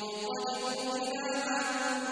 مِّن رَّجُلٍ إِلَىٰ عَمَلٍ